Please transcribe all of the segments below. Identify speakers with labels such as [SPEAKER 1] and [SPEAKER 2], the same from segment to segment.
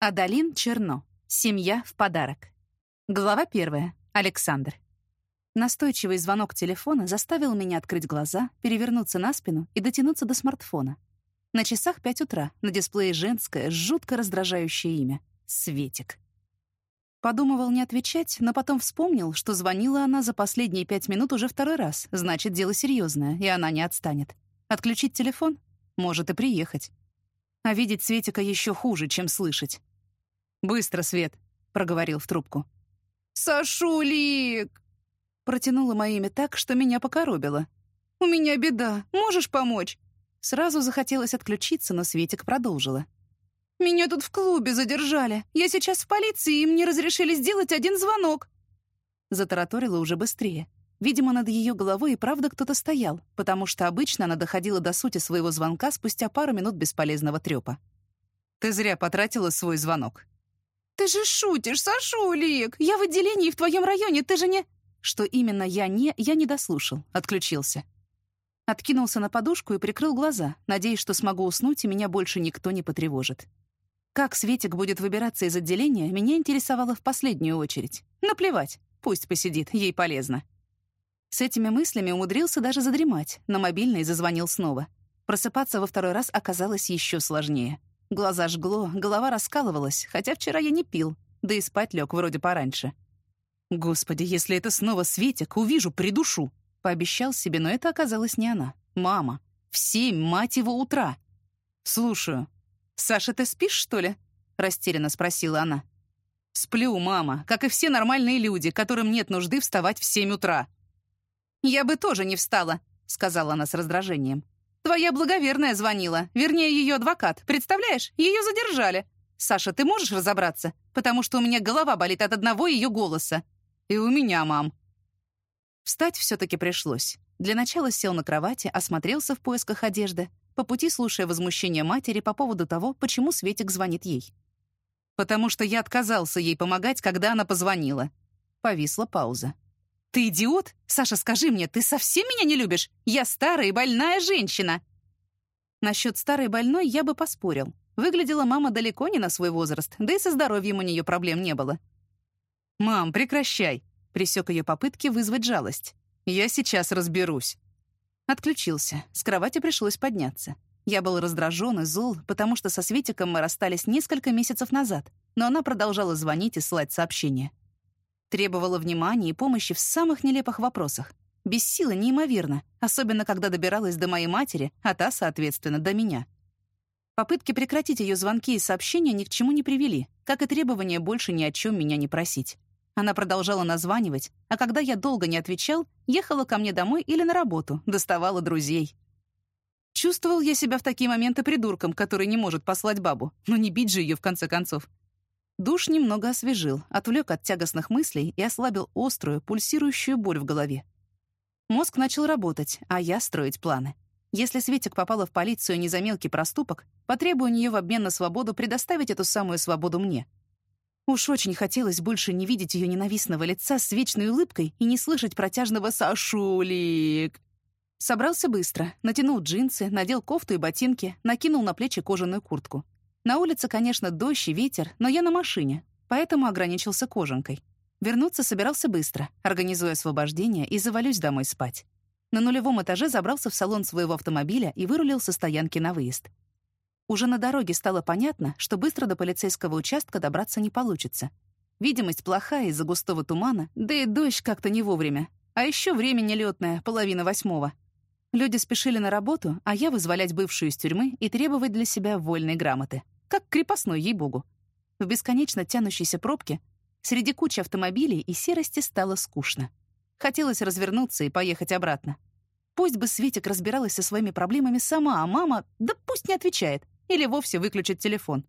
[SPEAKER 1] Адалин Черно. Семья в подарок. Глава первая. Александр. Настойчивый звонок телефона заставил меня открыть глаза, перевернуться на спину и дотянуться до смартфона. На часах пять утра, на дисплее женское, жутко раздражающее имя — Светик. Подумывал не отвечать, но потом вспомнил, что звонила она за последние пять минут уже второй раз, значит, дело серьезное, и она не отстанет. Отключить телефон? Может и приехать. А видеть Светика еще хуже, чем слышать. «Быстро, Свет», — проговорил в трубку.
[SPEAKER 2] «Сашулик!»
[SPEAKER 1] Протянула мое имя так, что меня покоробило.
[SPEAKER 2] «У меня беда. Можешь помочь?»
[SPEAKER 1] Сразу захотелось отключиться, но Светик продолжила.
[SPEAKER 2] «Меня тут в клубе задержали. Я сейчас в полиции, и мне разрешили сделать один звонок».
[SPEAKER 1] Затараторила уже быстрее. Видимо, над ее головой и правда кто-то стоял, потому что обычно она доходила до сути своего звонка спустя пару минут бесполезного трёпа. «Ты зря потратила свой звонок»,
[SPEAKER 2] «Ты же шутишь, Сашулик! Я в отделении в твоем районе, ты же не...»
[SPEAKER 1] Что именно я не, я не дослушал, отключился. Откинулся на подушку и прикрыл глаза, надеясь, что смогу уснуть, и меня больше никто не потревожит. Как Светик будет выбираться из отделения, меня интересовало в последнюю очередь. Наплевать, пусть посидит, ей полезно. С этими мыслями умудрился даже задремать, но мобильный зазвонил снова. Просыпаться во второй раз оказалось еще сложнее. Глаза жгло, голова раскалывалась, хотя вчера я не пил, да и спать лег вроде пораньше. «Господи, если это снова Светик, увижу, придушу!» Пообещал себе, но это оказалась не она. Мама. В семь, мать его, утра. «Слушаю. Саша, ты спишь, что ли?» Растерянно спросила она. «Сплю, мама, как и все нормальные люди, которым нет нужды вставать в семь утра».
[SPEAKER 2] «Я бы тоже не встала», — сказала она с раздражением. Твоя благоверная звонила, вернее, ее адвокат. Представляешь, ее задержали. Саша, ты можешь разобраться? Потому что у меня голова болит от одного ее голоса. И у меня, мам.
[SPEAKER 1] Встать все-таки пришлось. Для начала сел на кровати, осмотрелся в поисках одежды, по пути слушая возмущение матери по поводу того, почему Светик звонит ей.
[SPEAKER 2] «Потому что я отказался ей помогать, когда она позвонила».
[SPEAKER 1] Повисла пауза.
[SPEAKER 2] «Ты идиот? Саша, скажи мне, ты совсем меня не любишь? Я старая и больная женщина!»
[SPEAKER 1] Насчет старой больной я бы поспорил. Выглядела мама далеко не на свой возраст, да и со здоровьем у нее проблем не было.
[SPEAKER 2] «Мам, прекращай!» — присек ее попытки вызвать жалость. «Я сейчас разберусь».
[SPEAKER 1] Отключился. С кровати пришлось подняться. Я был раздражен и зол, потому что со Светиком мы расстались несколько месяцев назад, но она продолжала звонить и слать сообщения. Требовала внимания и помощи в самых нелепых вопросах. Без силы неимоверно, особенно когда добиралась до моей матери, а та, соответственно, до меня. Попытки прекратить ее звонки и сообщения ни к чему не привели, как и требование больше ни о чем меня не просить. Она продолжала названивать, а когда я долго не отвечал, ехала ко мне домой или на работу, доставала друзей. Чувствовал я себя в такие моменты придурком, который не может послать бабу, но не бить же ее в конце концов. Душ немного освежил, отвлек от тягостных мыслей и ослабил острую, пульсирующую боль в голове. Мозг начал работать, а я строить планы. Если Светик попала в полицию не за мелкий проступок, потребую у нее в обмен на свободу предоставить эту самую свободу мне. Уж очень хотелось больше не видеть ее ненавистного лица с вечной улыбкой и не слышать протяжного «Сашулик». Собрался быстро, натянул джинсы, надел кофту и ботинки, накинул на плечи кожаную куртку. На улице, конечно, дождь и ветер, но я на машине, поэтому ограничился кожанкой. Вернуться собирался быстро, организуя освобождение, и завалюсь домой спать. На нулевом этаже забрался в салон своего автомобиля и вырулил со стоянки на выезд. Уже на дороге стало понятно, что быстро до полицейского участка добраться не получится. Видимость плохая из-за густого тумана, да и дождь как-то не вовремя. А еще время нелетное, половина восьмого. Люди спешили на работу, а я вызволять бывшую из тюрьмы и требовать для себя вольной грамоты. Как крепостной, ей-богу. В бесконечно тянущейся пробке среди кучи автомобилей и серости стало скучно. Хотелось развернуться и поехать обратно. Пусть бы Светик разбиралась со своими проблемами сама, а мама, да пусть не отвечает, или вовсе выключит телефон.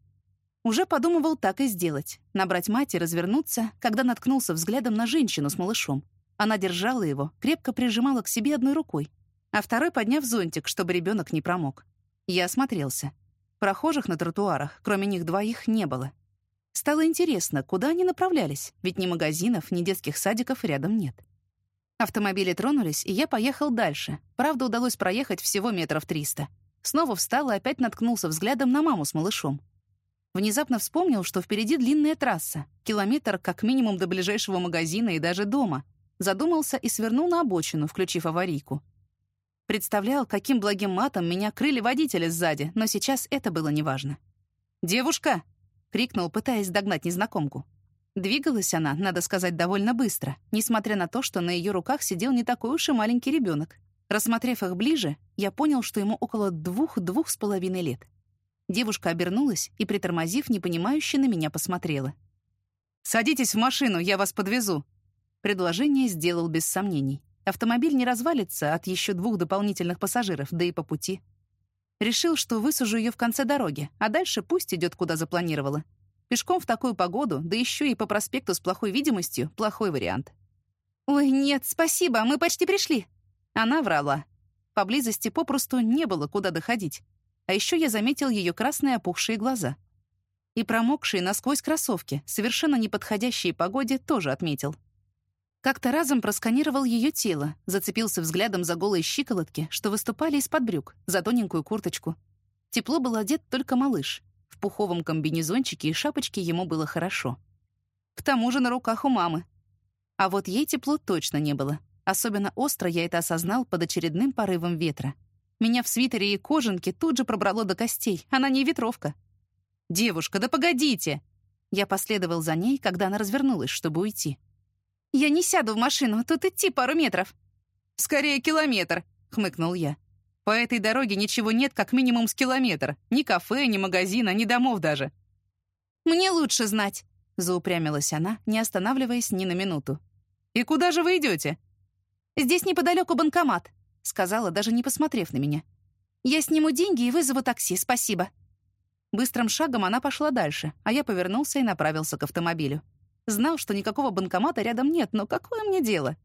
[SPEAKER 1] Уже подумывал так и сделать. Набрать мать и развернуться, когда наткнулся взглядом на женщину с малышом. Она держала его, крепко прижимала к себе одной рукой, а второй подняв зонтик, чтобы ребенок не промок. Я осмотрелся. Прохожих на тротуарах, кроме них двоих, не было. Стало интересно, куда они направлялись, ведь ни магазинов, ни детских садиков рядом нет. Автомобили тронулись, и я поехал дальше. Правда, удалось проехать всего метров триста. Снова встал и опять наткнулся взглядом на маму с малышом. Внезапно вспомнил, что впереди длинная трасса, километр как минимум до ближайшего магазина и даже дома. Задумался и свернул на обочину, включив аварийку. Представлял, каким благим матом меня крыли водители сзади, но сейчас это было неважно. «Девушка!» — крикнул, пытаясь догнать незнакомку. Двигалась она, надо сказать, довольно быстро, несмотря на то, что на ее руках сидел не такой уж и маленький ребенок. Рассмотрев их ближе, я понял, что ему около двух-двух с половиной лет. Девушка обернулась и, притормозив, непонимающе на меня посмотрела. «Садитесь в машину, я вас подвезу». Предложение сделал без сомнений. Автомобиль не развалится от еще двух дополнительных пассажиров, да и по пути. Решил, что высажу ее в конце дороги, а дальше пусть идет, куда запланировала. Пешком в такую погоду, да еще и по проспекту с плохой видимостью — плохой вариант. «Ой, нет, спасибо, мы почти пришли». Она врала. Поблизости попросту не было куда доходить. А еще я заметил ее красные опухшие глаза. И промокшие насквозь кроссовки, совершенно неподходящие погоде, тоже отметил. Как-то разом просканировал ее тело, зацепился взглядом за голые щиколотки, что выступали из-под брюк, за тоненькую курточку. Тепло был одет только малыш. В пуховом комбинезончике и шапочке ему было хорошо. К тому же на руках у мамы. А вот ей тепло точно не было. Особенно остро я это осознал под очередным порывом ветра. Меня в свитере и кожанке тут же пробрало до костей. Она не ветровка. «Девушка, да погодите!» Я последовал за ней, когда она развернулась, чтобы уйти. «Я не сяду в машину, тут идти пару метров». «Скорее километр», — хмыкнул я. «По этой дороге ничего нет как минимум с километр. Ни кафе, ни магазина, ни домов даже». «Мне лучше знать», — заупрямилась она, не останавливаясь ни на минуту.
[SPEAKER 2] «И куда же вы идете?
[SPEAKER 1] «Здесь неподалеку банкомат», — сказала, даже не посмотрев на меня. «Я сниму деньги и вызову такси, спасибо». Быстрым шагом она пошла дальше, а я повернулся и направился к автомобилю. Знал, что никакого банкомата рядом нет, но какое мне дело?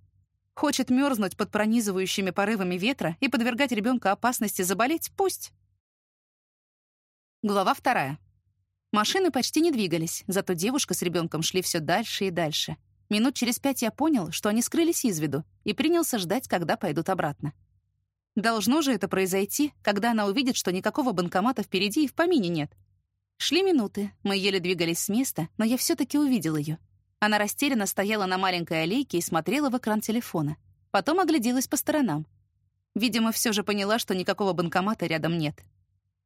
[SPEAKER 1] Хочет мерзнуть под пронизывающими порывами ветра и подвергать ребенка опасности заболеть? Пусть. Глава вторая. Машины почти не двигались, зато девушка с ребенком шли все дальше и дальше. Минут через пять я понял, что они скрылись из виду, и принялся ждать, когда пойдут обратно. Должно же это произойти, когда она увидит, что никакого банкомата впереди и в помине нет. Шли минуты, мы еле двигались с места, но я все таки увидел ее. Она растерянно стояла на маленькой аллейке и смотрела в экран телефона. Потом огляделась по сторонам. Видимо, все же поняла, что никакого банкомата рядом нет.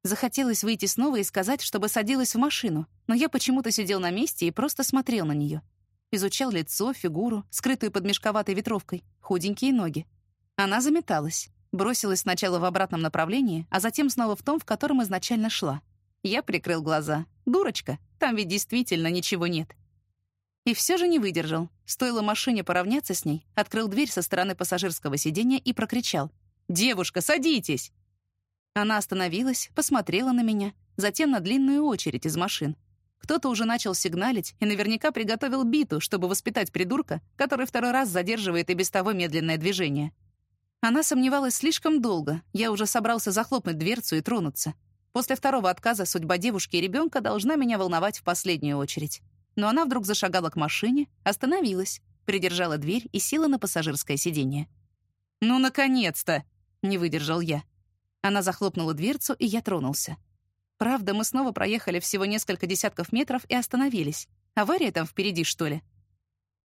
[SPEAKER 1] Захотелось выйти снова и сказать, чтобы садилась в машину, но я почему-то сидел на месте и просто смотрел на нее. Изучал лицо, фигуру, скрытую под мешковатой ветровкой, худенькие ноги. Она заметалась, бросилась сначала в обратном направлении, а затем снова в том, в котором изначально шла. Я прикрыл глаза. «Дурочка, там ведь действительно ничего нет». И все же не выдержал. Стоило машине поравняться с ней, открыл дверь со стороны пассажирского сиденья и прокричал. «Девушка, садитесь!» Она остановилась, посмотрела на меня, затем на длинную очередь из машин. Кто-то уже начал сигналить и наверняка приготовил биту, чтобы воспитать придурка, который второй раз задерживает и без того медленное движение. Она сомневалась слишком долго. Я уже собрался захлопнуть дверцу и тронуться. После второго отказа судьба девушки и ребенка должна меня волновать в последнюю очередь но она вдруг зашагала к машине, остановилась, придержала дверь и села на пассажирское сиденье. «Ну, наконец-то!» — не выдержал я. Она захлопнула дверцу, и я тронулся. Правда, мы снова проехали всего несколько десятков метров и остановились. Авария там впереди, что ли?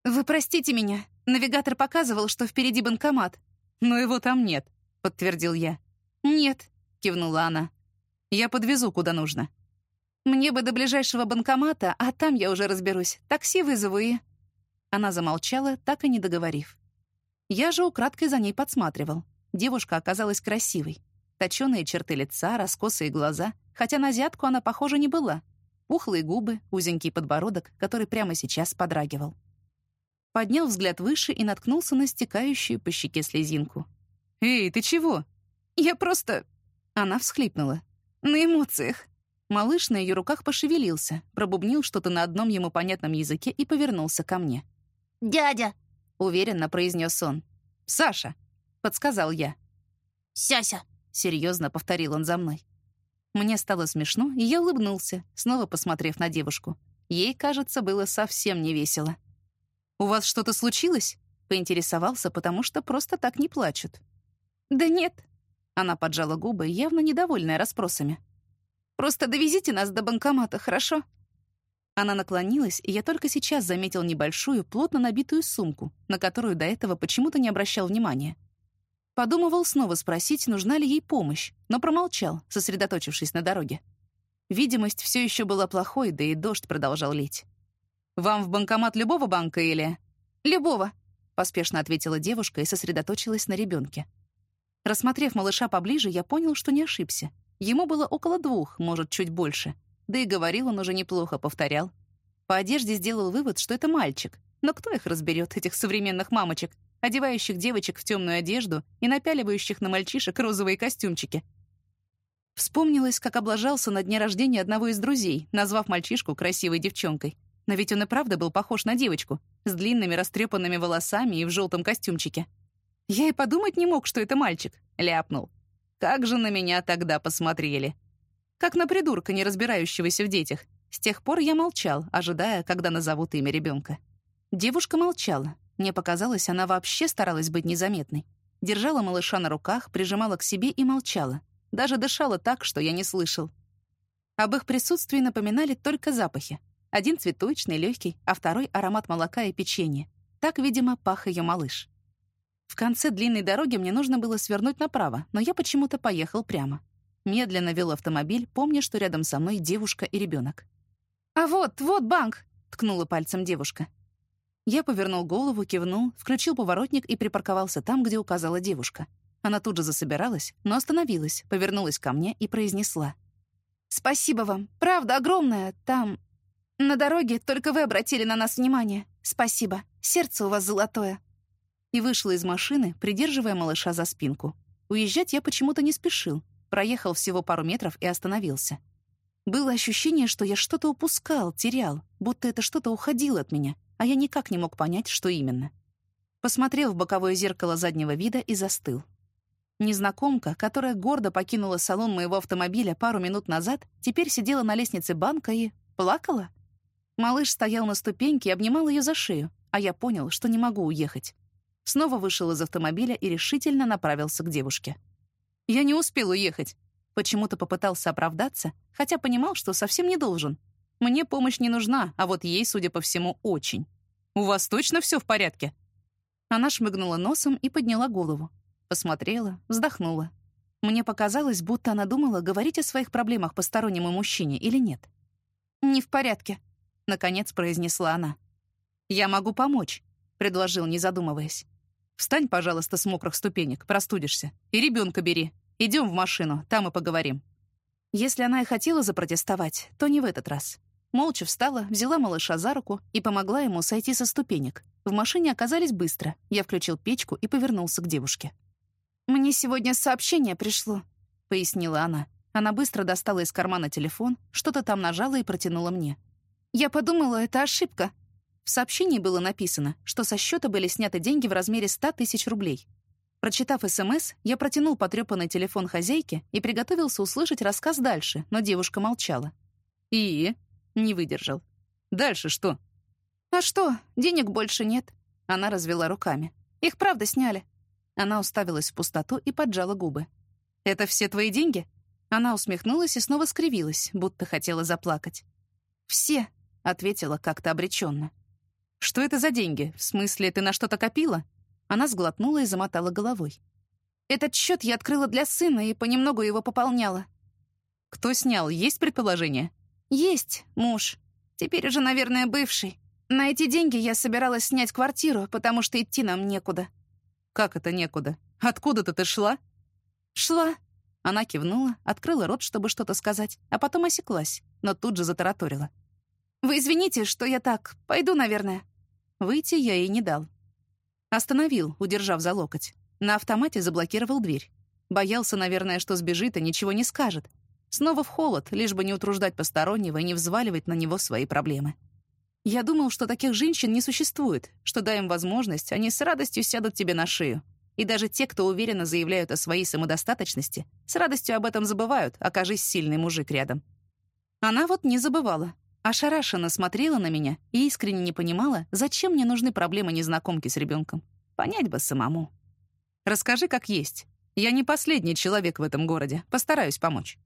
[SPEAKER 1] «Вы простите меня. Навигатор показывал, что впереди банкомат».
[SPEAKER 2] «Но его там нет», — подтвердил я.
[SPEAKER 1] «Нет», — кивнула она.
[SPEAKER 2] «Я подвезу, куда нужно».
[SPEAKER 1] Мне бы до ближайшего банкомата, а там я уже разберусь. Такси вызову и...» Она замолчала, так и не договорив. Я же украдкой за ней подсматривал. Девушка оказалась красивой. Точёные черты лица, раскосые глаза, хотя на азиатку она, похожа, не была. Пухлые губы, узенький подбородок, который прямо сейчас подрагивал. Поднял взгляд выше и наткнулся на стекающую по щеке слезинку.
[SPEAKER 2] «Эй, ты чего?»
[SPEAKER 1] «Я просто...» Она всхлипнула. «На эмоциях». Малыш на ее руках пошевелился, пробубнил что-то на одном ему понятном языке и повернулся ко мне.
[SPEAKER 3] «Дядя!»
[SPEAKER 1] — уверенно произнес он.
[SPEAKER 2] «Саша!» — подсказал я.
[SPEAKER 3] «Сяся!»
[SPEAKER 1] — серьезно повторил он за мной. Мне стало смешно, и я улыбнулся, снова посмотрев на девушку. Ей, кажется, было совсем не весело.
[SPEAKER 2] «У вас что-то случилось?» — поинтересовался, потому что просто так не плачут.
[SPEAKER 1] «Да нет». Она поджала губы, явно недовольная расспросами. Просто довезите нас до банкомата, хорошо?»
[SPEAKER 2] Она наклонилась, и я только сейчас заметил небольшую, плотно набитую сумку, на которую до этого почему-то не обращал внимания. Подумывал снова спросить, нужна ли ей помощь, но промолчал, сосредоточившись на дороге. Видимость все еще была плохой, да и дождь продолжал лить. «Вам в банкомат любого банка или...»
[SPEAKER 1] «Любого», —
[SPEAKER 2] поспешно ответила девушка и сосредоточилась на ребенке. Рассмотрев малыша поближе, я понял, что не ошибся. Ему было около двух, может, чуть больше. Да и говорил он уже неплохо, повторял. По одежде сделал вывод, что это мальчик. Но кто их разберет, этих современных мамочек, одевающих девочек в темную одежду и напяливающих на мальчишек розовые костюмчики? Вспомнилось, как облажался на дне рождения одного из друзей, назвав мальчишку красивой девчонкой. Но ведь он и правда был похож на девочку, с длинными растрепанными волосами и в желтом костюмчике. Я и подумать не мог, что это мальчик, ляпнул. Как же на меня тогда посмотрели. Как на придурка, не разбирающегося в детях. С тех пор я молчал, ожидая, когда назовут имя ребенка. Девушка молчала. Мне показалось, она вообще старалась быть незаметной. Держала малыша на руках, прижимала к себе и молчала. Даже дышала так, что я не слышал. Об их присутствии напоминали только запахи. Один цветочный, легкий, а второй — аромат молока и печенья. Так, видимо, пах ее малыш. В конце длинной дороги мне нужно было свернуть направо, но я почему-то поехал прямо. Медленно вел автомобиль, помня, что рядом со мной девушка и ребенок.
[SPEAKER 1] «А вот, вот банк!» — ткнула пальцем девушка.
[SPEAKER 2] Я повернул голову, кивнул, включил поворотник и припарковался там, где указала девушка. Она тут же засобиралась, но остановилась, повернулась ко мне и произнесла.
[SPEAKER 1] «Спасибо вам. Правда огромное. Там... На дороге только вы обратили на нас внимание. Спасибо. Сердце у вас золотое
[SPEAKER 2] и вышла из машины, придерживая малыша за спинку. Уезжать я почему-то не спешил. Проехал всего пару метров и остановился. Было ощущение, что я что-то упускал, терял, будто это что-то уходило от меня, а я никак не мог понять, что именно. Посмотрел в боковое зеркало заднего вида и застыл. Незнакомка, которая гордо покинула салон моего автомобиля пару минут назад, теперь сидела на лестнице банка и плакала. Малыш стоял на ступеньке и обнимал ее за шею, а я понял, что не могу уехать. Снова вышел из автомобиля и решительно направился к девушке. «Я не успел уехать». Почему-то попытался оправдаться, хотя понимал, что совсем не должен. Мне помощь не нужна, а вот ей, судя по всему, очень. «У вас точно все в порядке?» Она шмыгнула носом и подняла голову. Посмотрела, вздохнула. Мне показалось, будто она думала, говорить о своих проблемах постороннему мужчине или нет.
[SPEAKER 1] «Не в порядке», —
[SPEAKER 2] наконец произнесла она. «Я могу помочь», — предложил, не задумываясь. Встань, пожалуйста, с мокрых ступенек, простудишься. И ребенка бери. Идем в машину, там и поговорим». Если она и хотела запротестовать, то не в этот раз. Молча встала, взяла малыша за руку и помогла ему сойти со ступенек. В машине оказались быстро. Я включил печку и повернулся к девушке.
[SPEAKER 1] «Мне сегодня сообщение пришло», — пояснила она.
[SPEAKER 2] Она быстро достала из кармана телефон, что-то там нажала и протянула мне.
[SPEAKER 1] «Я подумала, это ошибка.
[SPEAKER 2] В сообщении было написано, что со счета были сняты деньги в размере 100 тысяч рублей. Прочитав СМС, я протянул потрепанный телефон хозяйке и приготовился услышать рассказ дальше, но девушка молчала. «И?» — не выдержал. «Дальше что?»
[SPEAKER 1] «А что? Денег больше нет».
[SPEAKER 2] Она развела руками.
[SPEAKER 1] «Их правда сняли».
[SPEAKER 2] Она уставилась в пустоту и поджала губы. «Это все твои деньги?» Она усмехнулась и снова скривилась, будто хотела заплакать.
[SPEAKER 1] «Все», — ответила как-то обреченно.
[SPEAKER 2] «Что это за деньги? В смысле, ты на что-то копила?» Она сглотнула и замотала головой.
[SPEAKER 1] «Этот счет я открыла для сына и понемногу его пополняла».
[SPEAKER 2] «Кто снял? Есть предположение?»
[SPEAKER 1] «Есть, муж. Теперь уже, наверное, бывший. На эти деньги я собиралась снять квартиру, потому что идти нам некуда».
[SPEAKER 2] «Как это некуда? Откуда-то ты шла?»
[SPEAKER 1] «Шла».
[SPEAKER 2] Она кивнула, открыла рот, чтобы что-то сказать, а потом осеклась, но тут же затараторила.
[SPEAKER 1] «Вы извините, что я так. Пойду, наверное».
[SPEAKER 2] Выйти я ей не дал. Остановил, удержав за локоть. На автомате заблокировал дверь. Боялся, наверное, что сбежит и ничего не скажет. Снова в холод, лишь бы не утруждать постороннего и не взваливать на него свои проблемы. Я думал, что таких женщин не существует, что, дай им возможность, они с радостью сядут тебе на шею. И даже те, кто уверенно заявляют о своей самодостаточности, с радостью об этом забывают, окажись сильный мужик рядом. Она вот не забывала. Ошарашенно смотрела на меня и искренне не понимала, зачем мне нужны проблемы незнакомки с ребенком. Понять бы самому. «Расскажи, как есть. Я не последний человек в этом городе. Постараюсь помочь».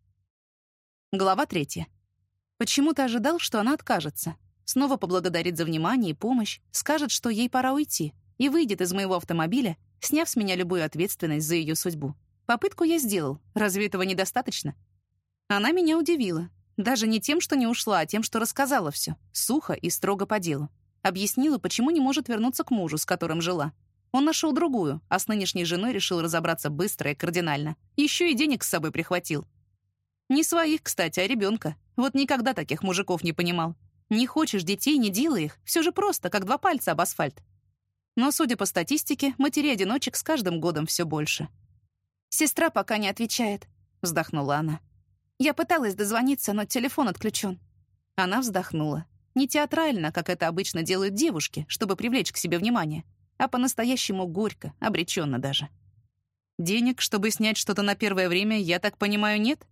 [SPEAKER 1] Глава третья. Почему-то ожидал, что она откажется. Снова поблагодарит за внимание и помощь, скажет, что ей пора уйти, и выйдет из моего автомобиля, сняв с меня любую ответственность за ее судьбу. Попытку я сделал. Разве этого недостаточно? Она меня удивила. Даже не тем, что не ушла, а тем, что рассказала все. Сухо и строго по делу. Объяснила, почему не может вернуться к мужу, с которым жила. Он нашел другую, а с нынешней женой решил разобраться быстро и кардинально. Еще и денег с собой прихватил. Не своих, кстати, а ребенка. Вот никогда таких мужиков не понимал. Не хочешь детей, не делай их. Все же просто, как два пальца об асфальт. Но, судя по статистике, матерей-одиночек с каждым годом все больше.
[SPEAKER 2] «Сестра пока не отвечает», — вздохнула она. «Я пыталась дозвониться, но телефон отключен».
[SPEAKER 1] Она вздохнула. Не театрально, как это обычно делают девушки, чтобы привлечь к себе внимание, а по-настоящему горько, обреченно даже. «Денег, чтобы снять что-то на первое время, я так понимаю, нет?»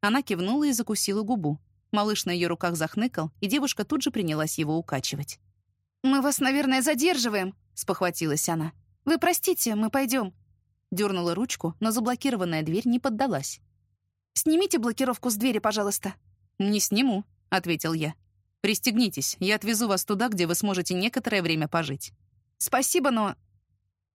[SPEAKER 1] Она кивнула и закусила губу. Малыш на ее руках захныкал, и девушка тут же принялась его укачивать.
[SPEAKER 2] «Мы вас, наверное, задерживаем», — спохватилась она. «Вы простите, мы пойдем».
[SPEAKER 1] Дернула ручку, но заблокированная дверь не поддалась.
[SPEAKER 2] «Снимите блокировку с двери, пожалуйста».
[SPEAKER 1] «Не сниму», — ответил я. «Пристегнитесь, я отвезу вас туда, где вы сможете некоторое время пожить».
[SPEAKER 2] «Спасибо, но...»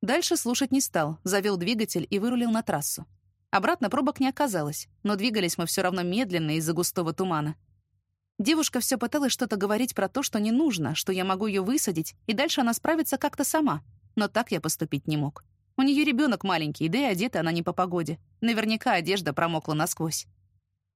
[SPEAKER 1] Дальше слушать не стал, завел двигатель и вырулил на трассу. Обратно пробок не оказалось, но двигались мы все равно медленно из-за густого тумана. Девушка все пыталась что-то говорить про то, что не нужно, что я могу ее высадить, и дальше она справится как-то сама. Но так я поступить не мог. У нее ребенок маленький, да и одета она не по погоде. Наверняка одежда промокла насквозь.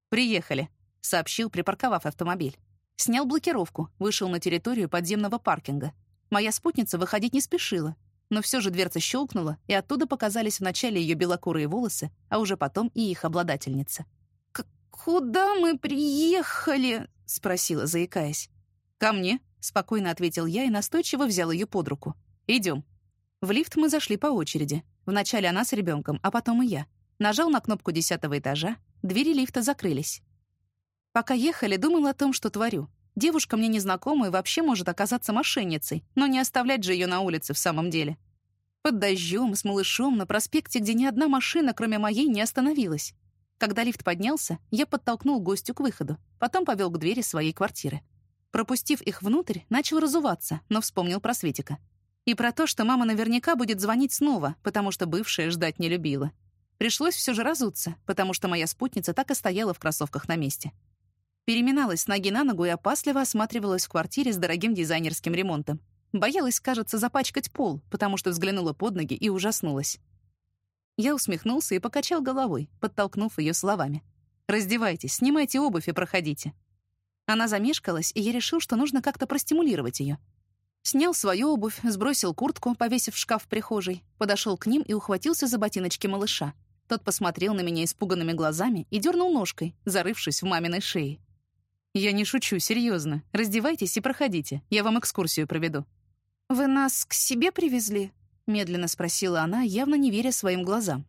[SPEAKER 1] «Приехали», — сообщил, припарковав автомобиль. Снял блокировку, вышел на территорию подземного паркинга. Моя спутница выходить не спешила, но все же дверца щелкнула, и оттуда показались вначале ее белокурые волосы, а уже потом и их обладательница.
[SPEAKER 2] «Куда мы приехали?» — спросила, заикаясь.
[SPEAKER 1] «Ко мне», — спокойно ответил я и настойчиво взял ее под руку. Идем. В лифт мы зашли по очереди. Вначале она с ребенком, а потом и я. Нажал на кнопку десятого этажа, двери лифта закрылись. Пока ехали, думал о том, что творю. Девушка мне незнакомая и вообще может оказаться мошенницей, но не оставлять же ее на улице в самом деле. Под дождем, с малышом, на проспекте, где ни одна машина, кроме моей, не остановилась. Когда лифт поднялся, я подтолкнул гостю к выходу, потом повел к двери своей квартиры. Пропустив их внутрь, начал разуваться, но вспомнил про Светика. И про то, что мама наверняка будет звонить снова, потому что бывшая ждать не любила. Пришлось все же разуться, потому что моя спутница так и стояла в кроссовках на месте. Переминалась с ноги на ногу и опасливо осматривалась в квартире с дорогим дизайнерским ремонтом. Боялась, кажется, запачкать пол, потому что взглянула под ноги и ужаснулась. Я усмехнулся и покачал головой, подтолкнув ее словами. «Раздевайтесь, снимайте обувь и проходите». Она замешкалась, и я решил, что нужно как-то простимулировать ее. Снял свою обувь, сбросил куртку, повесив в шкаф в прихожей, подошел к ним и ухватился за ботиночки малыша. Тот посмотрел на меня испуганными глазами и дернул ножкой, зарывшись в маминой шее. «Я не шучу, серьезно. Раздевайтесь и проходите. Я вам экскурсию проведу».
[SPEAKER 2] «Вы нас к себе привезли?» — медленно спросила она, явно не веря своим глазам.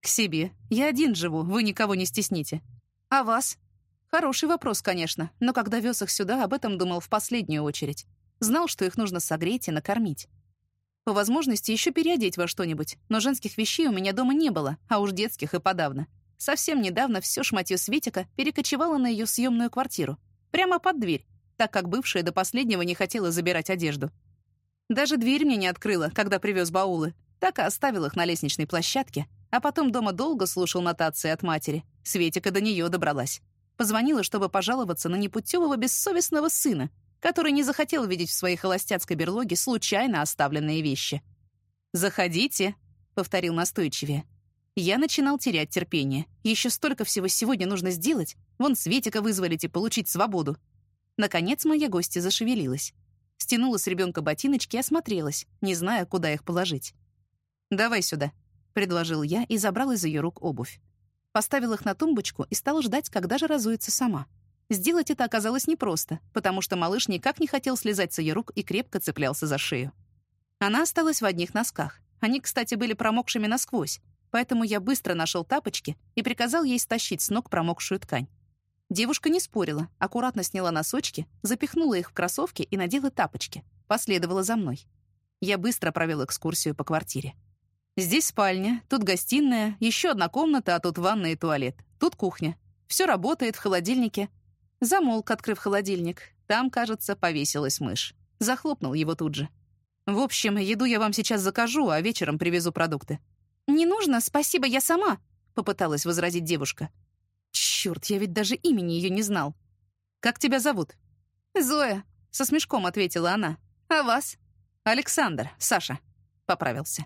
[SPEAKER 1] «К себе. Я один живу, вы никого не стесните».
[SPEAKER 2] «А вас?»
[SPEAKER 1] Хороший вопрос, конечно, но когда вез их сюда, об этом думал в последнюю очередь. Знал, что их нужно согреть и накормить. По возможности еще переодеть во что-нибудь, но женских вещей у меня дома не было, а уж детских и подавно. Совсем недавно все шматье Светика перекочевало на ее съемную квартиру. Прямо под дверь, так как бывшая до последнего не хотела забирать одежду. Даже дверь мне не открыла, когда привез баулы. Так и оставил их на лестничной площадке, а потом дома долго слушал нотации от матери. Светика до нее добралась. Позвонила, чтобы пожаловаться на непутевого бессовестного сына, который не захотел видеть в своей холостяцкой берлоге случайно оставленные вещи. «Заходите», — повторил настойчивее. Я начинал терять терпение. Еще столько всего сегодня нужно сделать. Вон Светика вызволить и получить свободу. Наконец моя гостья зашевелилась. Стянула с ребенка ботиночки и осмотрелась, не зная, куда их положить. «Давай сюда», — предложил я и забрал из ее рук обувь. Поставил их на тумбочку и стал ждать, когда же разуется сама. Сделать это оказалось непросто, потому что малыш никак не хотел слезать с ее рук и крепко цеплялся за шею. Она осталась в одних носках. Они, кстати, были промокшими насквозь, поэтому я быстро нашел тапочки и приказал ей стащить с ног промокшую ткань. Девушка не спорила, аккуратно сняла носочки, запихнула их в кроссовки и надела тапочки. Последовала за мной. Я быстро провел экскурсию по квартире. Здесь спальня, тут гостиная, еще одна комната, а тут ванная и туалет. Тут кухня. Все работает в холодильнике. Замолк, открыв холодильник. Там, кажется, повесилась мышь. Захлопнул его тут же. В общем, еду я вам сейчас закажу, а вечером привезу продукты.
[SPEAKER 2] «Не нужно, спасибо, я сама», — попыталась возразить девушка.
[SPEAKER 1] Черт, я ведь даже имени ее не знал. «Как тебя зовут?»
[SPEAKER 2] «Зоя», — со смешком ответила она. «А вас?»
[SPEAKER 1] «Александр, Саша», — поправился.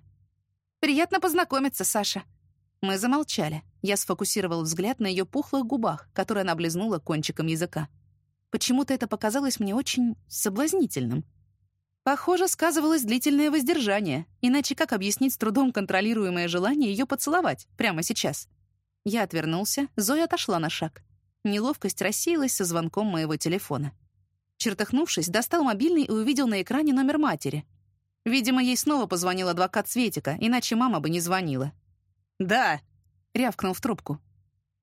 [SPEAKER 2] «Приятно познакомиться, Саша».
[SPEAKER 1] Мы замолчали. Я сфокусировал взгляд на ее пухлых губах, которые она облизнула кончиком языка. Почему-то это показалось мне очень соблазнительным. Похоже, сказывалось длительное воздержание, иначе как объяснить с трудом контролируемое желание ее поцеловать прямо сейчас? Я отвернулся, Зоя отошла на шаг. Неловкость рассеялась со звонком моего телефона. Чертыхнувшись, достал мобильный и увидел на экране номер матери. Видимо, ей снова позвонил адвокат Светика, иначе мама бы не звонила.
[SPEAKER 2] «Да», —
[SPEAKER 1] рявкнул в трубку.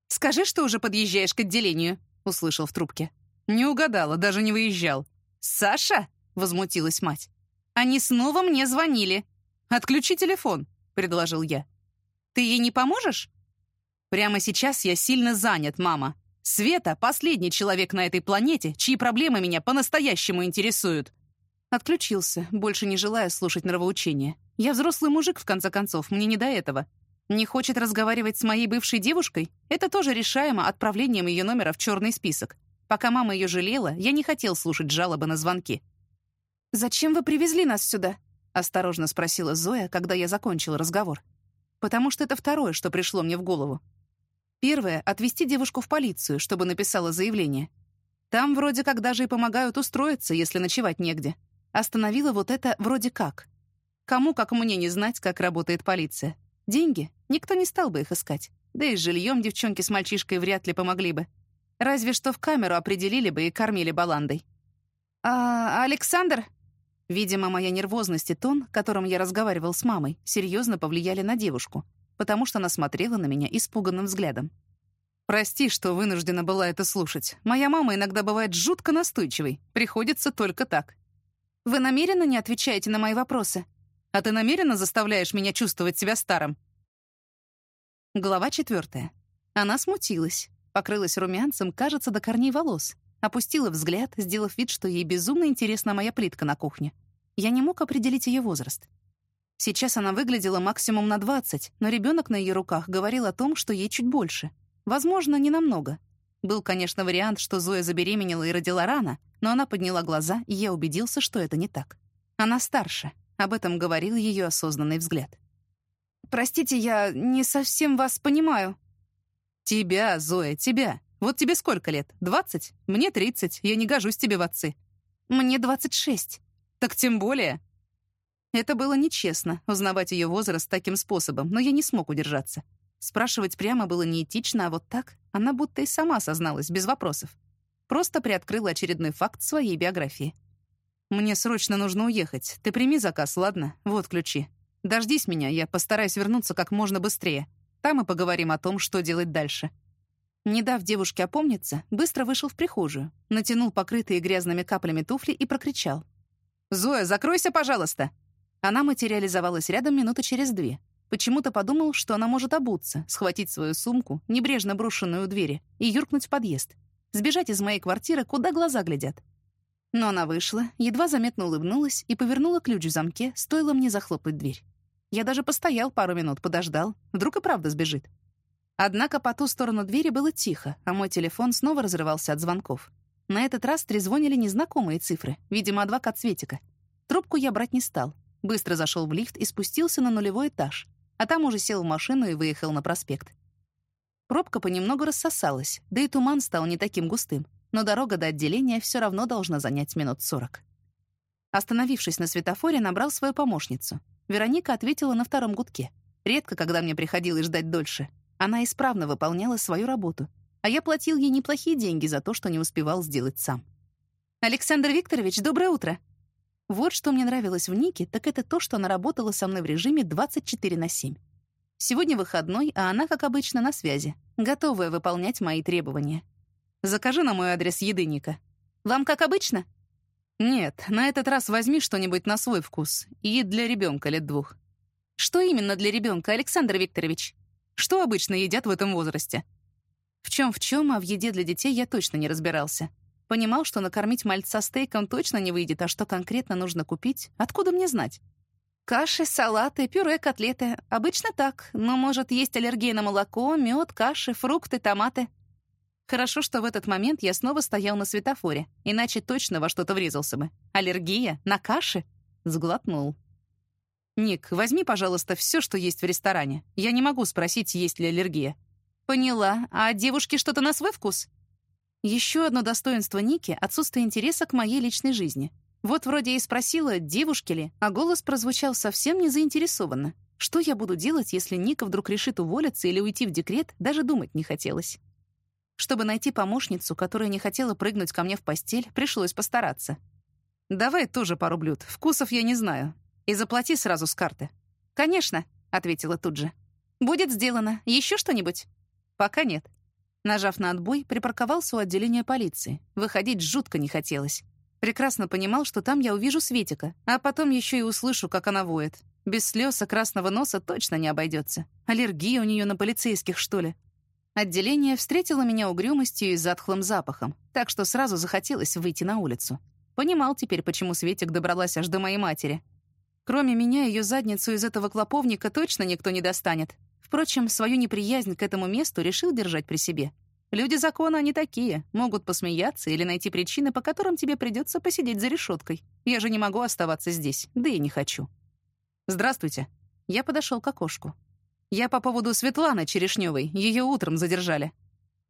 [SPEAKER 2] «Скажи, что уже подъезжаешь к отделению», — услышал в трубке.
[SPEAKER 1] «Не угадала, даже не выезжал».
[SPEAKER 2] «Саша?» — возмутилась мать.
[SPEAKER 1] «Они снова мне звонили». «Отключи телефон», — предложил я.
[SPEAKER 2] «Ты ей не поможешь?»
[SPEAKER 1] «Прямо сейчас я сильно занят, мама. Света — последний человек на этой планете, чьи проблемы меня по-настоящему интересуют». Отключился, больше не желая слушать нравоучения. Я взрослый мужик, в конце концов, мне не до этого. Не хочет разговаривать с моей бывшей девушкой? Это тоже решаемо отправлением ее номера в черный список. Пока мама ее жалела, я не хотел слушать жалобы на звонки.
[SPEAKER 2] «Зачем вы привезли нас сюда?»
[SPEAKER 1] — осторожно спросила Зоя, когда я закончил разговор. «Потому что это второе, что пришло мне в голову. Первое — отвезти девушку в полицию, чтобы написала заявление. Там вроде как даже и помогают устроиться, если ночевать негде. Остановила вот это «вроде как». Кому, как мне, не знать, как работает полиция. Деньги? Никто не стал бы их искать. Да и с жильем девчонки с мальчишкой вряд ли помогли бы. Разве что в камеру определили бы и кормили баландой.
[SPEAKER 2] «А Александр?»
[SPEAKER 1] Видимо, моя нервозность и тон, которым я разговаривал с мамой, серьезно повлияли на девушку, потому что она смотрела на меня испуганным взглядом. «Прости, что вынуждена была это слушать. Моя мама иногда бывает жутко настойчивой. Приходится только так».
[SPEAKER 2] «Вы намеренно не отвечаете на мои вопросы?»
[SPEAKER 1] А ты намеренно заставляешь меня чувствовать себя старым?» Глава четвертая. Она смутилась, покрылась румянцем, кажется, до корней волос, опустила взгляд, сделав вид, что ей безумно интересна моя плитка на кухне. Я не мог определить ее возраст. Сейчас она выглядела максимум на 20, но ребенок на ее руках говорил о том, что ей чуть больше. Возможно, не намного. Был, конечно, вариант, что Зоя забеременела и родила рано, но она подняла глаза, и я убедился, что это не так. Она старше, об этом говорил ее осознанный взгляд.
[SPEAKER 2] «Простите, я не совсем вас понимаю».
[SPEAKER 1] «Тебя, Зоя, тебя. Вот тебе сколько лет? Двадцать? Мне тридцать. Я не гожусь тебе в отцы».
[SPEAKER 2] «Мне двадцать шесть».
[SPEAKER 1] «Так тем более». Это было нечестно, узнавать ее возраст таким способом, но я не смог удержаться. Спрашивать прямо было неэтично, а вот так она будто и сама созналась, без вопросов. Просто приоткрыла очередной факт своей биографии. «Мне срочно нужно уехать. Ты прими заказ, ладно? Вот ключи. Дождись меня, я постараюсь вернуться как можно быстрее. Там мы поговорим о том, что делать дальше». Не дав девушке опомниться, быстро вышел в прихожую, натянул покрытые грязными каплями туфли и прокричал. «Зоя, закройся, пожалуйста!» Она материализовалась рядом минуты через две. Почему-то подумал, что она может обуться, схватить свою сумку, небрежно брошенную у двери, и юркнуть в подъезд. Сбежать из моей квартиры, куда глаза глядят. Но она вышла, едва заметно улыбнулась и повернула ключ в замке, стоило мне захлопнуть дверь. Я даже постоял пару минут, подождал. Вдруг и правда сбежит. Однако по ту сторону двери было тихо, а мой телефон снова разрывался от звонков. На этот раз трезвонили незнакомые цифры, видимо, адвокат Светика. Трубку я брать не стал. Быстро зашел в лифт и спустился на нулевой этаж, а там уже сел в машину и выехал на проспект. Пробка понемногу рассосалась, да и туман стал не таким густым но дорога до отделения все равно должна занять минут сорок. Остановившись на светофоре, набрал свою помощницу. Вероника ответила на втором гудке. Редко, когда мне приходилось ждать дольше. Она исправно выполняла свою работу, а я платил ей неплохие деньги за то, что не успевал сделать сам. «Александр Викторович, доброе утро!» Вот что мне нравилось в Нике, так это то, что она работала со мной в режиме 24 на 7. Сегодня выходной, а она, как обычно, на связи, готовая выполнять мои требования. Закажи на мой адрес еды, Ника. Вам как обычно? Нет, на этот раз возьми что-нибудь на свой вкус. И для ребенка лет двух. Что именно для ребенка, Александр Викторович? Что обычно едят в этом возрасте? В чем в чем, а в еде для детей я точно не разбирался. Понимал, что накормить мальца стейком точно не выйдет, а что конкретно нужно купить, откуда мне знать? Каши, салаты, пюре, котлеты. Обычно так, но может есть аллергия на молоко, мед, каши, фрукты, томаты. Хорошо, что в этот момент я снова стоял на светофоре, иначе точно во что-то врезался бы. Аллергия? На каши? Сглотнул. «Ник, возьми, пожалуйста, все, что есть в ресторане. Я не могу спросить, есть ли аллергия». «Поняла. А девушки что-то на свой вкус?» Еще одно достоинство Ники — отсутствие интереса к моей личной жизни. Вот вроде и спросила, девушки ли, а голос прозвучал совсем не заинтересованно. Что я буду делать, если Ника вдруг решит уволиться или уйти в декрет, даже думать не хотелось. Чтобы найти помощницу, которая не хотела прыгнуть ко мне в постель, пришлось постараться. «Давай тоже пару блюд. Вкусов я не знаю. И заплати сразу с карты». «Конечно», — ответила тут же. «Будет сделано. Еще что-нибудь?» «Пока нет». Нажав на отбой, припарковался у отделения полиции. Выходить жутко не хотелось. Прекрасно понимал, что там я увижу Светика, а потом еще и услышу, как она воет. Без слез и красного носа точно не обойдется. Аллергия у нее на полицейских, что ли? Отделение встретило меня угрюмостью и затхлым запахом, так что сразу захотелось выйти на улицу. Понимал теперь, почему Светик добралась аж до моей матери. Кроме меня, ее задницу из этого клоповника точно никто не достанет. Впрочем, свою неприязнь к этому месту решил держать при себе. Люди закона, они такие, могут посмеяться или найти причины, по которым тебе придется посидеть за решеткой. Я же не могу оставаться здесь, да и не хочу. «Здравствуйте». Я подошел к окошку. «Я по поводу Светланы Черешневой. Ее утром задержали».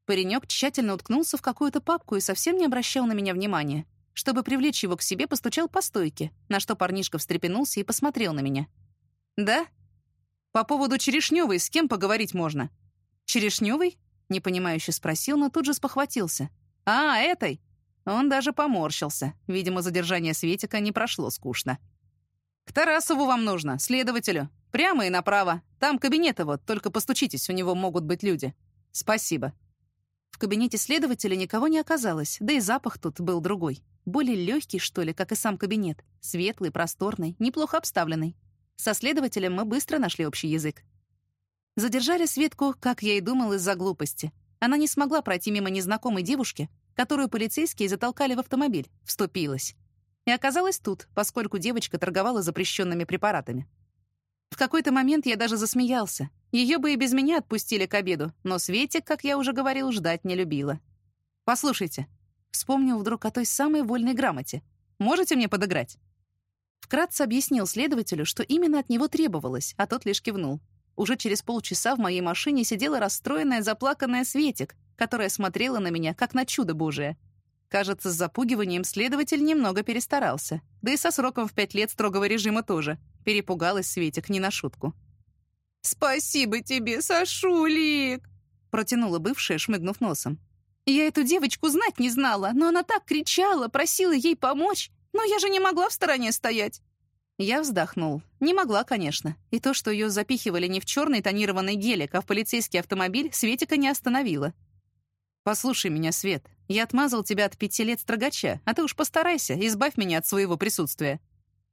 [SPEAKER 1] Паренек тщательно уткнулся в какую-то папку и совсем не обращал на меня внимания. Чтобы привлечь его к себе, постучал по стойке, на что парнишка встрепенулся и посмотрел на меня. «Да? По поводу Черешневой с кем поговорить можно?» «Черешневой?» Непонимающе спросил, но тут же спохватился. «А, этой!» Он даже поморщился. Видимо, задержание Светика не прошло скучно. «К Тарасову вам нужно, следователю. Прямо и направо. Там кабинет его, только постучитесь, у него могут быть люди. Спасибо». В кабинете следователя никого не оказалось, да и запах тут был другой. Более легкий, что ли, как и сам кабинет. Светлый, просторный, неплохо обставленный. Со следователем мы быстро нашли общий язык. Задержали Светку, как я и думал, из-за глупости. Она не смогла пройти мимо незнакомой девушки, которую полицейские затолкали в автомобиль, вступилась. И оказалась тут, поскольку девочка торговала запрещенными препаратами. В какой-то момент я даже засмеялся. Ее бы и без меня отпустили к обеду, но Светик, как я уже говорил, ждать не любила. «Послушайте», — вспомнил вдруг о той самой вольной грамоте. «Можете мне подыграть?» Вкратце объяснил следователю, что именно от него требовалось, а тот лишь кивнул. Уже через полчаса в моей машине сидела расстроенная, заплаканная Светик, которая смотрела на меня, как на чудо божие. Кажется, с запугиванием следователь немного перестарался. Да и со сроком в пять лет строгого режима тоже. Перепугалась Светик не на шутку.
[SPEAKER 2] «Спасибо тебе, Сашулик!» протянула бывшая, шмыгнув носом. «Я эту девочку знать не знала, но она так кричала, просила ей помочь. Но я же не могла в стороне стоять.
[SPEAKER 1] Я вздохнул. Не могла, конечно. И то, что ее запихивали не в черный тонированный гелик, а в полицейский автомобиль, Светика не остановила. «Послушай меня, Свет. Я отмазал тебя от пяти лет строгача, а ты уж постарайся, избавь меня от своего присутствия».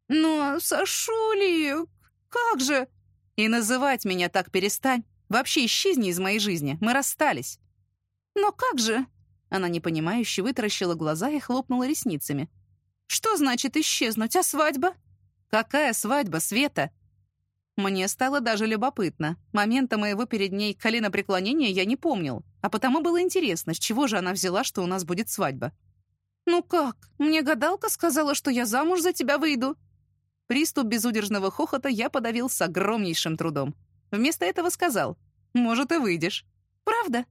[SPEAKER 2] «Но, Сашулик, как же...»
[SPEAKER 1] «И называть меня так перестань. Вообще исчезни из моей жизни. Мы расстались».
[SPEAKER 2] «Но как же...»
[SPEAKER 1] Она непонимающе вытаращила глаза и хлопнула ресницами.
[SPEAKER 2] «Что значит исчезнуть, а свадьба?»
[SPEAKER 1] Какая свадьба, Света? Мне стало даже любопытно. Момента моего перед ней коленопреклонения я не помнил, а потому было интересно, с чего же она взяла, что у нас будет свадьба.
[SPEAKER 2] «Ну как? Мне гадалка сказала, что я замуж за тебя выйду».
[SPEAKER 1] Приступ безудержного хохота я подавил с огромнейшим трудом. Вместо этого сказал, «Может, и выйдешь».
[SPEAKER 2] «Правда?»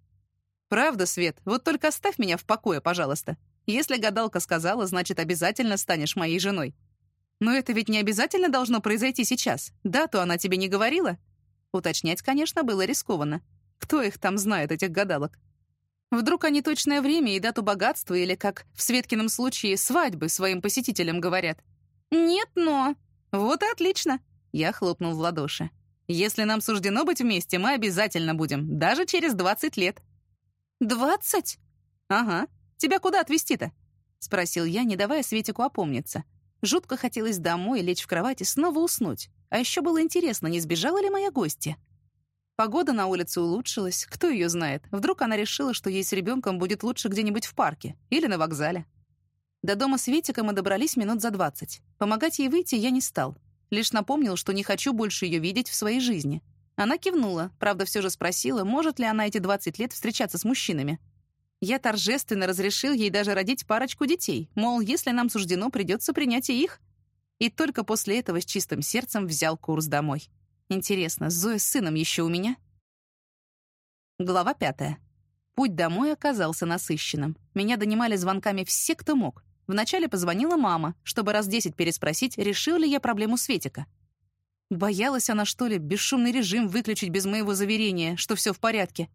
[SPEAKER 1] «Правда, Свет. Вот только оставь меня в покое, пожалуйста. Если гадалка сказала, значит, обязательно станешь моей женой. Но это ведь не обязательно должно произойти сейчас. Дату она тебе не говорила? Уточнять, конечно, было рискованно. Кто их там знает, этих гадалок? Вдруг они точное время и дату богатства или, как в Светкином случае, свадьбы своим посетителям говорят?
[SPEAKER 2] «Нет, но...»
[SPEAKER 1] «Вот и отлично!» Я хлопнул в ладоши. «Если нам суждено быть вместе, мы обязательно будем, даже через 20 лет».
[SPEAKER 2] «Двадцать?»
[SPEAKER 1] «Ага. Тебя куда отвезти-то?» — спросил я, не давая Светику опомниться. Жутко хотелось домой лечь в кровать и снова уснуть. А еще было интересно, не сбежала ли моя гостья. Погода на улице улучшилась, кто ее знает. Вдруг она решила, что ей с ребенком будет лучше где-нибудь в парке или на вокзале. До дома Светика мы добрались минут за двадцать. Помогать ей выйти я не стал. Лишь напомнил, что не хочу больше ее видеть в своей жизни. Она кивнула, правда, все же спросила, может ли она эти 20 лет встречаться с мужчинами. Я торжественно разрешил ей даже родить парочку детей, мол, если нам суждено, придется принять и их. И только после этого с чистым сердцем взял курс домой. Интересно, Зоя с сыном еще у меня? Глава пятая. Путь домой оказался насыщенным. Меня донимали звонками все, кто мог. Вначале позвонила мама, чтобы раз десять переспросить, решил ли я проблему Светика. Боялась она, что ли, бесшумный режим выключить без моего заверения, что все в порядке.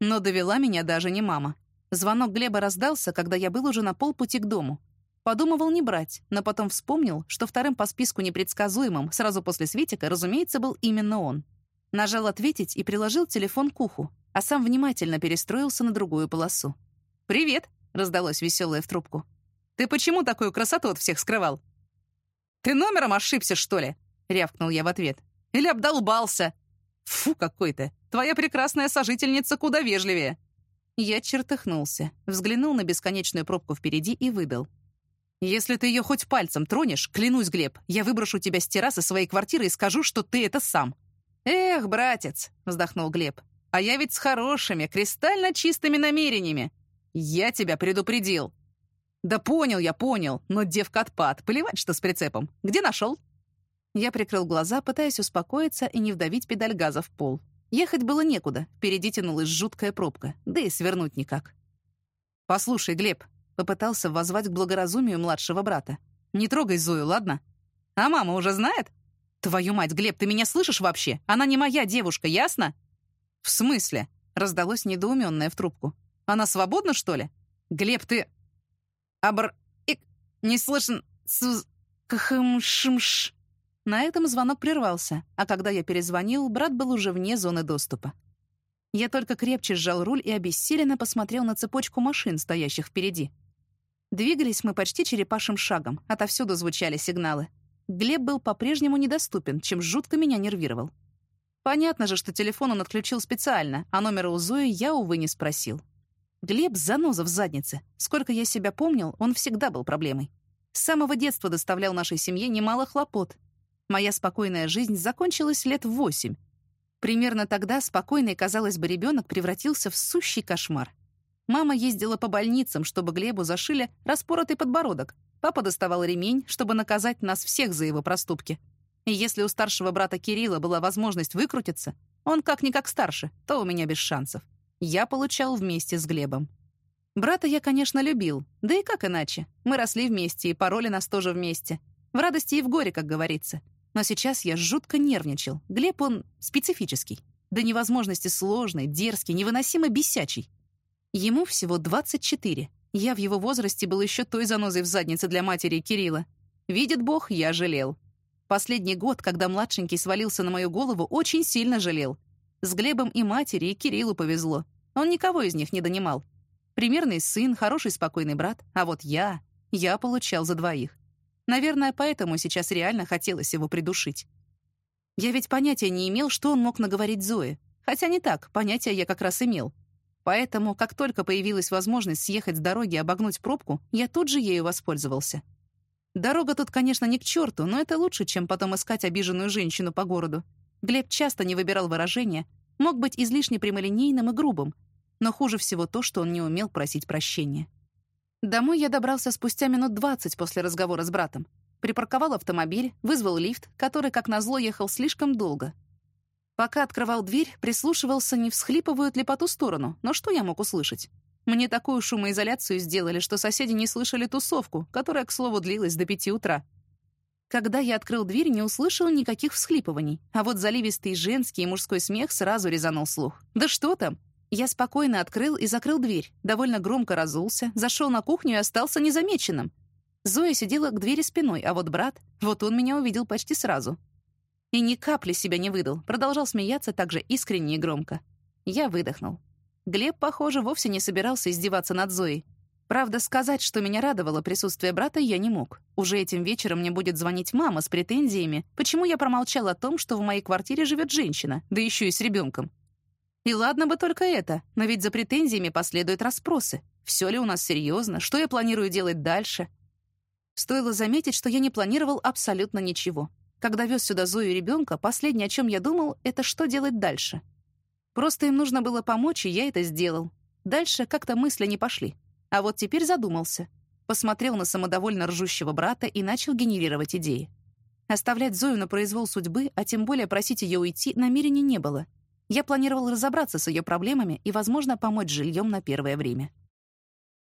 [SPEAKER 1] Но довела меня даже не мама. Звонок Глеба раздался, когда я был уже на полпути к дому. Подумывал не брать, но потом вспомнил, что вторым по списку непредсказуемым сразу после Светика, разумеется, был именно он. Нажал «Ответить» и приложил телефон к уху, а сам внимательно перестроился на другую полосу. «Привет!» — раздалось веселое в трубку. «Ты почему такую красоту от всех скрывал?» «Ты номером ошибся, что ли?» — рявкнул я в ответ. «Или обдолбался?» «Фу, какой ты! Твоя прекрасная сожительница куда вежливее!» Я чертыхнулся, взглянул на бесконечную пробку впереди и выдал. «Если ты ее хоть пальцем тронешь, клянусь, Глеб, я выброшу тебя с террасы своей квартиры и скажу, что ты это сам». «Эх, братец», — вздохнул Глеб, «а я ведь с хорошими, кристально чистыми намерениями. Я тебя предупредил». «Да понял я, понял, но девка отпад, плевать, что с прицепом. Где нашел?» Я прикрыл глаза, пытаясь успокоиться и не вдавить педаль газа в пол. Ехать было некуда, впереди тянулась жуткая пробка, да и свернуть никак. «Послушай, Глеб, Попытался воззвать к благоразумию младшего брата. «Не трогай Зою, ладно? А мама уже знает? Твою мать, Глеб, ты меня слышишь вообще? Она не моя девушка, ясно?» «В смысле?» — раздалось недоуменное в трубку. «Она свободна, что ли? Глеб, ты...» «Абр... Ик... Не слышен... Суз... Кхмшмш...» На этом звонок прервался, а когда я перезвонил, брат был уже вне зоны доступа. Я только крепче сжал руль и обессиленно посмотрел на цепочку машин, стоящих впереди. Двигались мы почти черепашим шагом, отовсюду звучали сигналы. Глеб был по-прежнему недоступен, чем жутко меня нервировал. Понятно же, что телефон он отключил специально, а номера у Зои я, увы, не спросил. Глеб — заноза в заднице. Сколько я себя помнил, он всегда был проблемой. С самого детства доставлял нашей семье немало хлопот. Моя спокойная жизнь закончилась лет в восемь. Примерно тогда спокойный, казалось бы, ребенок превратился в сущий кошмар. Мама ездила по больницам, чтобы Глебу зашили распоротый подбородок. Папа доставал ремень, чтобы наказать нас всех за его проступки. И если у старшего брата Кирилла была возможность выкрутиться, он как-никак старше, то у меня без шансов. Я получал вместе с Глебом. Брата я, конечно, любил. Да и как иначе? Мы росли вместе, и пароли нас тоже вместе. В радости и в горе, как говорится. Но сейчас я жутко нервничал. Глеб, он специфический. До невозможности сложный, дерзкий, невыносимо бесячий. Ему всего 24. Я в его возрасте был еще той занозой в заднице для матери Кирилла. Видит Бог, я жалел. Последний год, когда младшенький свалился на мою голову, очень сильно жалел. С Глебом и матери, и Кириллу повезло. Он никого из них не донимал. Примерный сын, хороший спокойный брат. А вот я... Я получал за двоих. Наверное, поэтому сейчас реально хотелось его придушить. Я ведь понятия не имел, что он мог наговорить Зое. Хотя не так, понятия я как раз имел. Поэтому, как только появилась возможность съехать с дороги и обогнуть пробку, я тут же ею воспользовался. Дорога тут, конечно, не к черту, но это лучше, чем потом искать обиженную женщину по городу. Глеб часто не выбирал выражения, мог быть излишне прямолинейным и грубым, но хуже всего то, что он не умел просить прощения. Домой я добрался спустя минут двадцать после разговора с братом. Припарковал автомобиль, вызвал лифт, который, как назло, ехал слишком долго — Пока открывал дверь, прислушивался, не всхлипывают ли по ту сторону, но что я мог услышать? Мне такую шумоизоляцию сделали, что соседи не слышали тусовку, которая, к слову, длилась до пяти утра. Когда я открыл дверь, не услышал никаких всхлипываний, а вот заливистый женский и мужской смех сразу резанул слух. Да что там? Я спокойно открыл и закрыл дверь, довольно громко разулся, зашел на кухню и остался незамеченным. Зоя сидела к двери спиной, а вот брат, вот он меня увидел почти сразу. И ни капли себя не выдал, продолжал смеяться так же искренне и громко. Я выдохнул. Глеб, похоже, вовсе не собирался издеваться над Зоей. Правда, сказать, что меня радовало присутствие брата, я не мог. Уже этим вечером мне будет звонить мама с претензиями, почему я промолчал о том, что в моей квартире живет женщина, да еще и с ребенком. И ладно бы только это, но ведь за претензиями последуют расспросы. Все ли у нас серьезно? Что я планирую делать дальше? Стоило заметить, что я не планировал абсолютно ничего. Когда вез сюда Зою ребенка, последнее, о чем я думал, это что делать дальше. Просто им нужно было помочь, и я это сделал. Дальше как-то мысли не пошли. А вот теперь задумался. Посмотрел на самодовольно ржущего брата и начал генерировать идеи. Оставлять Зою на произвол судьбы, а тем более просить ее уйти, намерения не было. Я планировал разобраться с ее проблемами и, возможно, помочь жильем на первое время.